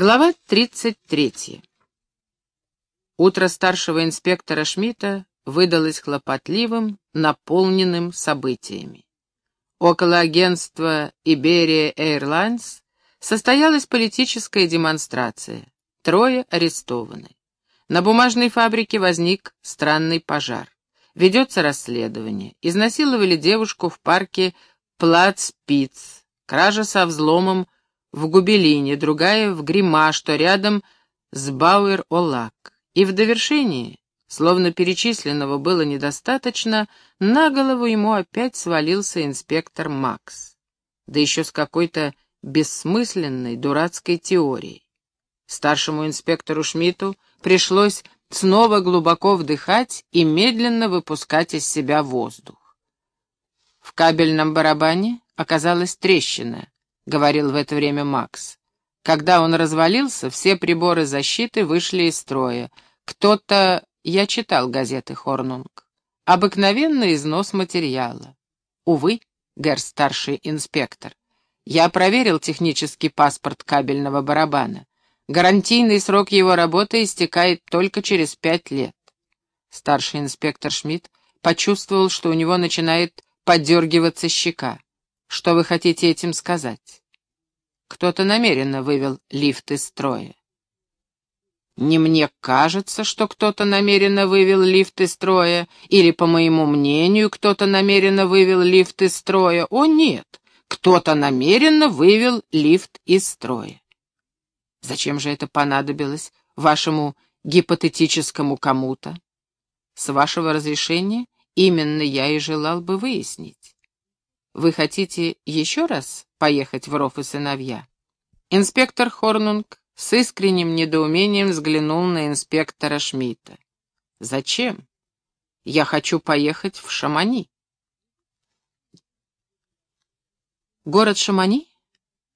Глава 33. Утро старшего инспектора Шмидта выдалось хлопотливым, наполненным событиями. Около агентства Iberia Airlines состоялась политическая демонстрация. Трое арестованы. На бумажной фабрике возник странный пожар. Ведется расследование. Изнасиловали девушку в парке Плацпиц. Кража со взломом в Губелине, другая в Грима, что рядом с Бауэр-Олак. И в довершении, словно перечисленного было недостаточно, на голову ему опять свалился инспектор Макс. Да еще с какой-то бессмысленной, дурацкой теорией. Старшему инспектору Шмидту пришлось снова глубоко вдыхать и медленно выпускать из себя воздух. В кабельном барабане оказалась трещина, говорил в это время Макс. Когда он развалился, все приборы защиты вышли из строя. Кто-то... Я читал газеты Хорнунг. Обыкновенный износ материала. Увы, гэр старший инспектор. Я проверил технический паспорт кабельного барабана. Гарантийный срок его работы истекает только через пять лет. Старший инспектор Шмидт почувствовал, что у него начинает подергиваться щека. Что вы хотите этим сказать? Кто-то намеренно вывел лифт из строя. Не мне кажется, что кто-то намеренно вывел лифт из строя, или, по моему мнению, кто-то намеренно вывел лифт из строя. О, нет, кто-то намеренно вывел лифт из строя. Зачем же это понадобилось вашему гипотетическому кому-то? С вашего разрешения именно я и желал бы выяснить. Вы хотите еще раз поехать в Ров и сыновья? Инспектор Хорнунг с искренним недоумением взглянул на инспектора Шмидта. Зачем? Я хочу поехать в Шамани. Город Шамани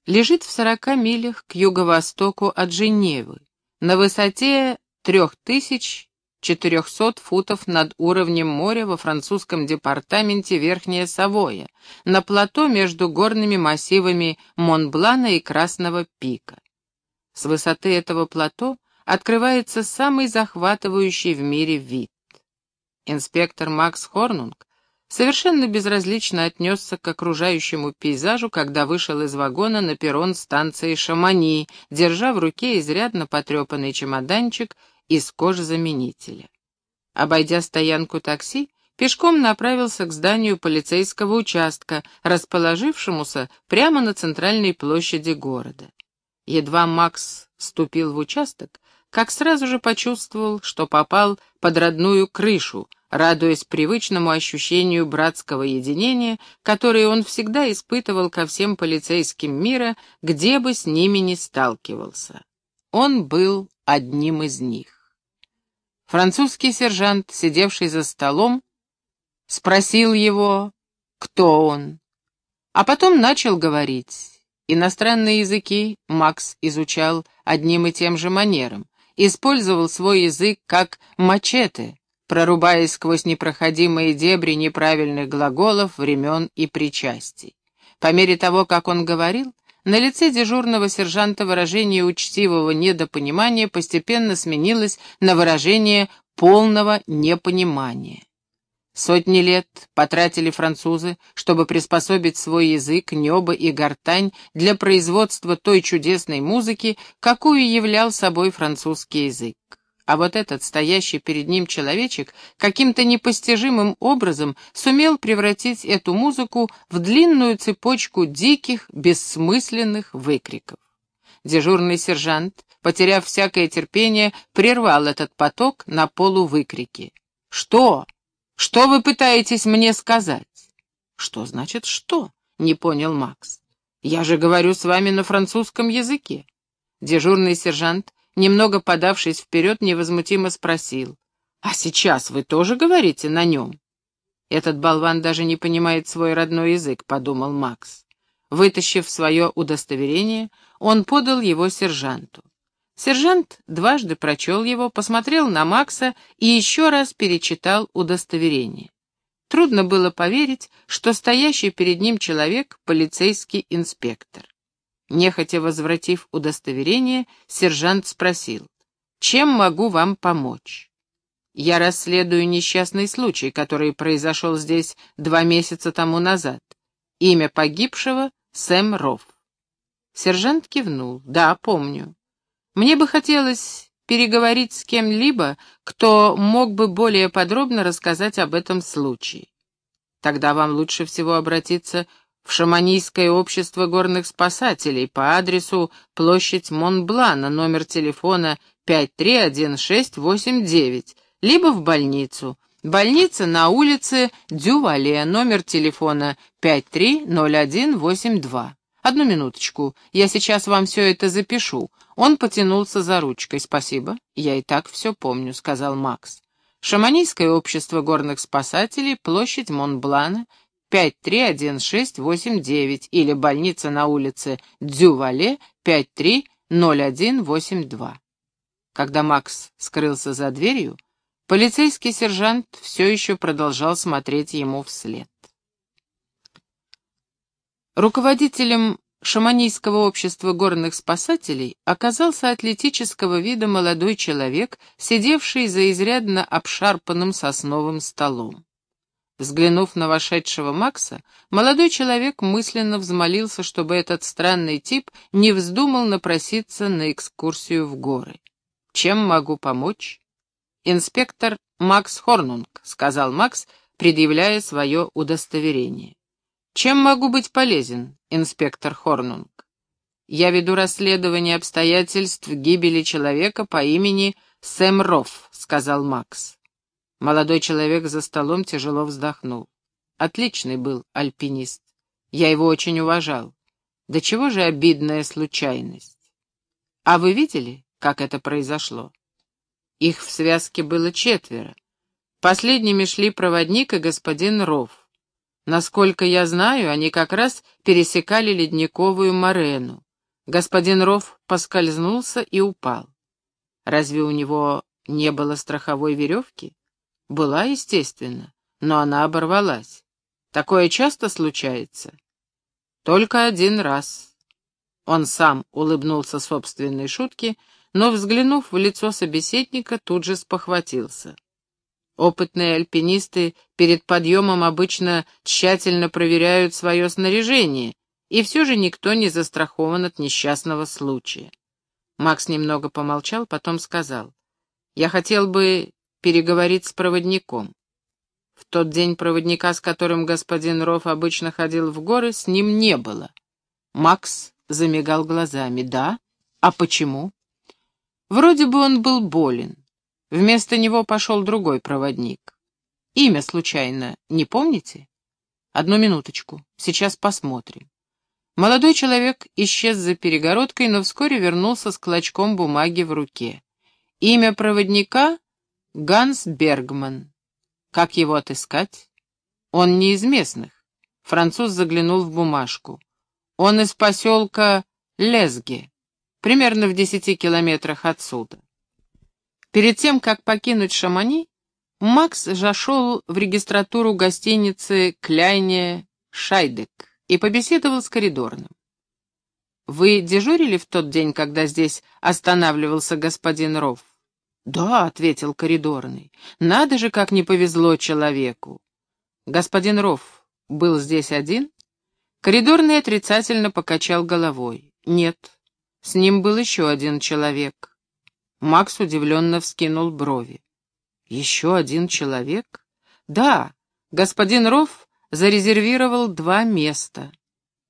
лежит в сорока милях к юго-востоку от Женевы, на высоте трех тысяч 400 футов над уровнем моря во французском департаменте Верхняя Савоя, на плато между горными массивами Монблана и Красного Пика. С высоты этого плато открывается самый захватывающий в мире вид. Инспектор Макс Хорнунг совершенно безразлично отнесся к окружающему пейзажу, когда вышел из вагона на перрон станции Шамани, держа в руке изрядно потрепанный чемоданчик из кожзаменителя. Обойдя стоянку такси, пешком направился к зданию полицейского участка, расположившемуся прямо на центральной площади города. Едва Макс вступил в участок, как сразу же почувствовал, что попал под родную крышу, радуясь привычному ощущению братского единения, которое он всегда испытывал ко всем полицейским мира, где бы с ними ни сталкивался. Он был одним из них. Французский сержант, сидевший за столом, спросил его, кто он, а потом начал говорить. Иностранные языки Макс изучал одним и тем же манером, использовал свой язык как мачете, прорубаясь сквозь непроходимые дебри неправильных глаголов, времен и причастий. По мере того, как он говорил, на лице дежурного сержанта выражение учтивого недопонимания постепенно сменилось на выражение полного непонимания. Сотни лет потратили французы, чтобы приспособить свой язык, небо и гортань для производства той чудесной музыки, какую являл собой французский язык. А вот этот, стоящий перед ним человечек, каким-то непостижимым образом сумел превратить эту музыку в длинную цепочку диких, бессмысленных выкриков. Дежурный сержант, потеряв всякое терпение, прервал этот поток на полувыкрики. «Что? Что вы пытаетесь мне сказать?» «Что значит «что»?» — не понял Макс. «Я же говорю с вами на французском языке». Дежурный сержант немного подавшись вперед, невозмутимо спросил. «А сейчас вы тоже говорите на нем?» «Этот болван даже не понимает свой родной язык», — подумал Макс. Вытащив свое удостоверение, он подал его сержанту. Сержант дважды прочел его, посмотрел на Макса и еще раз перечитал удостоверение. Трудно было поверить, что стоящий перед ним человек — полицейский инспектор. Нехотя возвратив удостоверение, сержант спросил, «Чем могу вам помочь?» «Я расследую несчастный случай, который произошел здесь два месяца тому назад. Имя погибшего — Сэм Рофф». Сержант кивнул, «Да, помню. Мне бы хотелось переговорить с кем-либо, кто мог бы более подробно рассказать об этом случае. Тогда вам лучше всего обратиться в Шаманийское общество горных спасателей по адресу площадь Монблана, номер телефона 531689, либо в больницу. Больница на улице Дювале, номер телефона 530182. Одну минуточку, я сейчас вам все это запишу. Он потянулся за ручкой. «Спасибо, я и так все помню», — сказал Макс. Шаманийское общество горных спасателей, площадь Монблана, 531689 или больница на улице Дювале, 530182. Когда Макс скрылся за дверью, полицейский сержант все еще продолжал смотреть ему вслед. Руководителем шаманийского общества горных спасателей оказался атлетического вида молодой человек, сидевший за изрядно обшарпанным сосновым столом. Взглянув на вошедшего Макса, молодой человек мысленно взмолился, чтобы этот странный тип не вздумал напроситься на экскурсию в горы. «Чем могу помочь?» «Инспектор Макс Хорнунг», — сказал Макс, предъявляя свое удостоверение. «Чем могу быть полезен, инспектор Хорнунг?» «Я веду расследование обстоятельств гибели человека по имени Сэм Рофф», — сказал Макс. Молодой человек за столом тяжело вздохнул. Отличный был альпинист. Я его очень уважал. Да чего же обидная случайность. А вы видели, как это произошло? Их в связке было четверо. Последними шли проводник и господин Ров. Насколько я знаю, они как раз пересекали ледниковую морену. Господин Ров поскользнулся и упал. Разве у него не было страховой веревки? Была, естественно, но она оборвалась. Такое часто случается? Только один раз. Он сам улыбнулся собственной шутке, но, взглянув в лицо собеседника, тут же спохватился. Опытные альпинисты перед подъемом обычно тщательно проверяют свое снаряжение, и все же никто не застрахован от несчастного случая. Макс немного помолчал, потом сказал, «Я хотел бы переговорить с проводником. В тот день проводника, с которым господин Ров обычно ходил в горы, с ним не было. Макс замигал глазами. «Да? А почему?» «Вроде бы он был болен. Вместо него пошел другой проводник. Имя, случайно, не помните? Одну минуточку, сейчас посмотрим. Молодой человек исчез за перегородкой, но вскоре вернулся с клочком бумаги в руке. Имя проводника — Ганс Бергман. Как его отыскать? Он не из местных. Француз заглянул в бумажку. Он из поселка Лезге, примерно в десяти километрах отсюда. Перед тем, как покинуть Шамани, Макс зашел в регистратуру гостиницы Кляйне Шайдек и побеседовал с коридорным. «Вы дежурили в тот день, когда здесь останавливался господин Ров?» «Да», — ответил коридорный, — «надо же, как не повезло человеку». «Господин Ров был здесь один?» Коридорный отрицательно покачал головой. «Нет, с ним был еще один человек». Макс удивленно вскинул брови. «Еще один человек?» «Да, господин Рофф зарезервировал два места.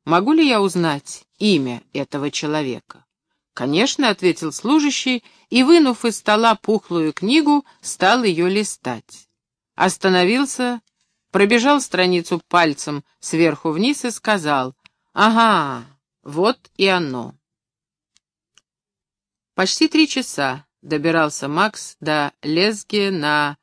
Могу ли я узнать имя этого человека?» «Конечно», — ответил служащий, и, вынув из стола пухлую книгу, стал ее листать. Остановился, пробежал страницу пальцем сверху вниз и сказал, «Ага, вот и оно». Почти три часа добирался Макс до Лезги на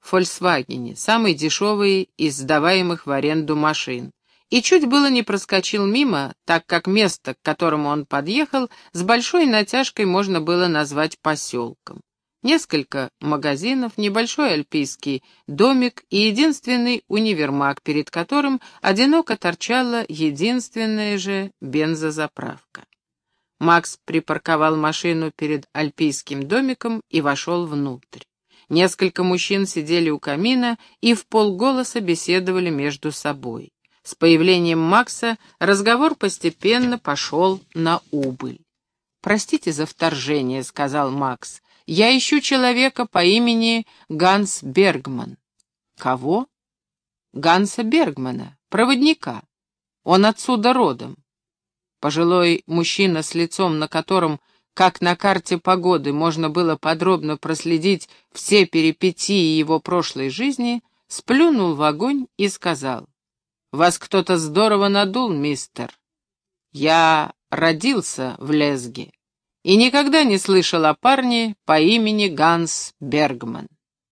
«Фольксвагене», самый дешевый из сдаваемых в аренду машин, и чуть было не проскочил мимо, так как место, к которому он подъехал, с большой натяжкой можно было назвать поселком. Несколько магазинов, небольшой альпийский домик и единственный универмаг, перед которым одиноко торчала единственная же бензозаправка. Макс припарковал машину перед альпийским домиком и вошел внутрь. Несколько мужчин сидели у камина и в полголоса беседовали между собой. С появлением Макса разговор постепенно пошел на убыль. «Простите за вторжение», — сказал Макс. «Я ищу человека по имени Ганс Бергман». «Кого?» «Ганса Бергмана, проводника. Он отсюда родом». Пожилой мужчина с лицом, на котором, как на карте погоды, можно было подробно проследить все перипетии его прошлой жизни, сплюнул в огонь и сказал, «Вас кто-то здорово надул, мистер. Я родился в Лезге и никогда не слышал о парне по имени Ганс Бергман.